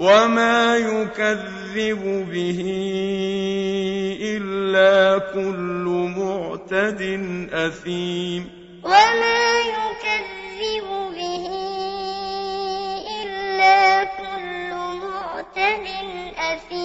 وما يكذب به إلا كل معتد أثيم وما يكذب به إلا كل معتد أثيم